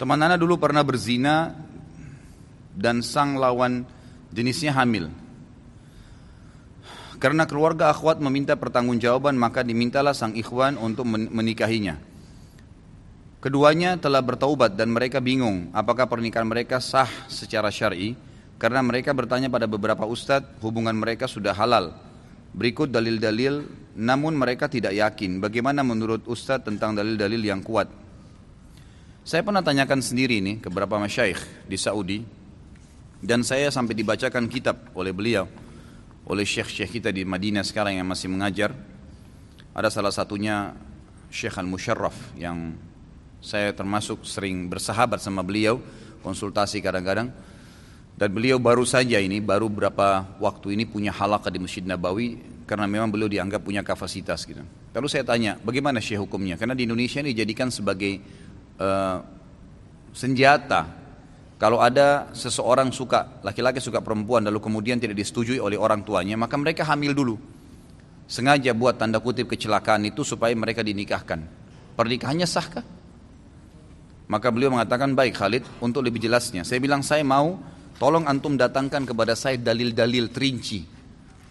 Teman Ana dulu pernah berzina dan sang lawan jenisnya hamil. Karena keluarga akhwat meminta pertanggungjawaban maka dimintalah sang ikhwan untuk menikahinya. Keduanya telah bertaubat dan mereka bingung apakah pernikahan mereka sah secara syar'i karena mereka bertanya pada beberapa ustadz hubungan mereka sudah halal. Berikut dalil-dalil namun mereka tidak yakin bagaimana menurut ustadz tentang dalil-dalil yang kuat. Saya pernah tanyakan sendiri ini ke beberapa masyaikh di Saudi dan saya sampai dibacakan kitab oleh beliau oleh syekh-syekh kita di Madinah sekarang yang masih mengajar. Ada salah satunya Syekh Al-Musharraf yang saya termasuk sering bersahabat sama beliau, konsultasi kadang-kadang. Dan beliau baru saja ini, baru berapa waktu ini punya halakah di Masjid Nabawi karena memang beliau dianggap punya kapasitas gitu. Lalu saya tanya, bagaimana Syekh hukumnya? Karena di Indonesia ini dijadikan sebagai uh, senjata kalau ada seseorang suka, laki-laki suka perempuan lalu kemudian tidak disetujui oleh orang tuanya, maka mereka hamil dulu. Sengaja buat tanda kutip kecelakaan itu supaya mereka dinikahkan. Pernikahannya sahkah? Maka beliau mengatakan, baik Khalid, untuk lebih jelasnya. Saya bilang, saya mau tolong antum datangkan kepada saya dalil-dalil terinci.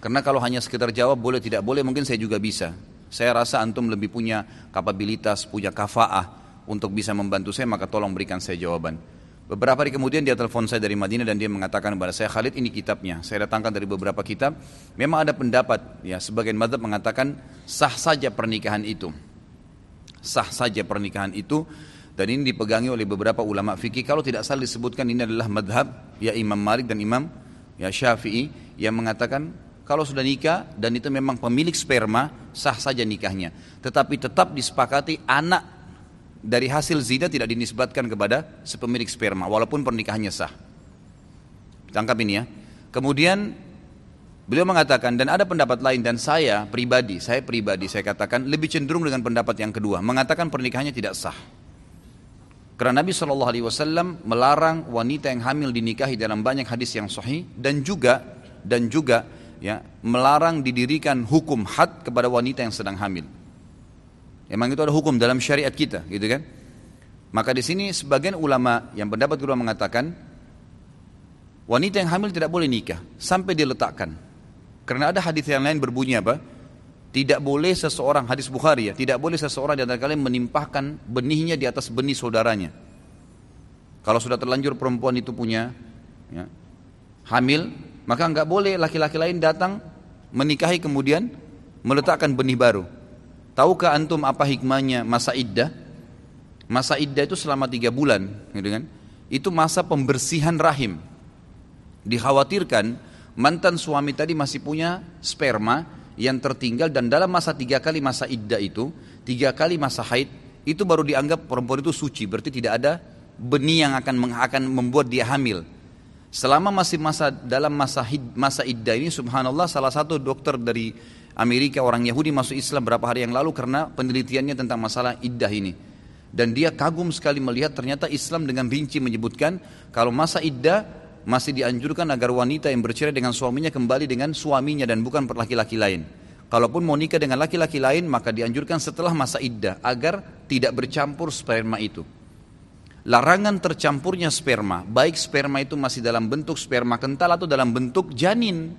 Karena kalau hanya sekedar jawab boleh tidak boleh, mungkin saya juga bisa. Saya rasa antum lebih punya kapabilitas, punya kafaah untuk bisa membantu saya, maka tolong berikan saya jawaban. Beberapa hari kemudian dia telepon saya dari Madinah dan dia mengatakan kepada saya, Khalid ini kitabnya. Saya datangkan dari beberapa kitab. Memang ada pendapat, ya sebagian madhab mengatakan sah saja pernikahan itu. Sah saja pernikahan itu. Dan ini dipegangi oleh beberapa ulama fikih. Kalau tidak salah disebutkan ini adalah madhab ya Imam Malik dan Imam ya Syafi'i yang mengatakan kalau sudah nikah dan itu memang pemilik sperma sah saja nikahnya. Tetapi tetap disepakati anak dari hasil zina tidak dinisbatkan kepada sepemilik sperma walaupun pernikahannya sah. Tangkap ini ya. Kemudian beliau mengatakan dan ada pendapat lain dan saya pribadi, saya pribadi saya katakan lebih cenderung dengan pendapat yang kedua, mengatakan pernikahannya tidak sah. Karena Nabi Shallallahu Alaihi Wasallam melarang wanita yang hamil dinikahi dalam banyak hadis yang sahih dan juga dan juga ya melarang didirikan hukum had kepada wanita yang sedang hamil. Memang itu ada hukum dalam syariat kita, gitu kan? Maka di sini sebagian ulama yang pendapat kedua mengatakan wanita yang hamil tidak boleh nikah sampai diletakkan. Karena ada hadis yang lain berbunyi apa? Tidak boleh seseorang hadis Bukhari ya, tidak boleh seseorang di antara kalian menimpahkan benihnya di atas benih saudaranya. Kalau sudah terlanjur perempuan itu punya ya, hamil, maka nggak boleh laki-laki lain datang menikahi kemudian meletakkan benih baru. Tahukah antum apa hikmahnya masa iddah? Masa iddah itu selama tiga bulan, gitu kan? Itu masa pembersihan rahim. Dikhawatirkan mantan suami tadi masih punya sperma yang tertinggal dan dalam masa tiga kali masa iddah itu, tiga kali masa haid, itu baru dianggap perempuan itu suci, berarti tidak ada benih yang akan akan membuat dia hamil. Selama masih masa dalam masa hid, masa iddah ini, subhanallah, salah satu dokter dari Amerika orang Yahudi masuk Islam berapa hari yang lalu karena penelitiannya tentang masalah iddah ini. Dan dia kagum sekali melihat ternyata Islam dengan rinci menyebutkan kalau masa iddah masih dianjurkan agar wanita yang bercerai dengan suaminya kembali dengan suaminya dan bukan laki-laki lain. Kalaupun mau nikah dengan laki-laki lain maka dianjurkan setelah masa iddah agar tidak bercampur sperma itu. Larangan tercampurnya sperma, baik sperma itu masih dalam bentuk sperma kental atau dalam bentuk janin.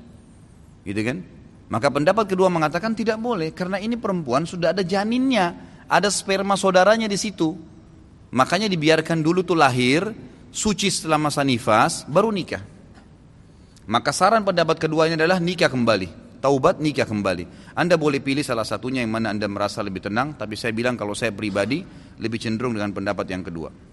Gitu kan? Maka pendapat kedua mengatakan tidak boleh karena ini perempuan sudah ada janinnya, ada sperma saudaranya di situ. Makanya dibiarkan dulu tuh lahir, suci setelah masa nifas, baru nikah. Maka saran pendapat kedua ini adalah nikah kembali. Taubat nikah kembali. Anda boleh pilih salah satunya yang mana Anda merasa lebih tenang, tapi saya bilang kalau saya pribadi lebih cenderung dengan pendapat yang kedua.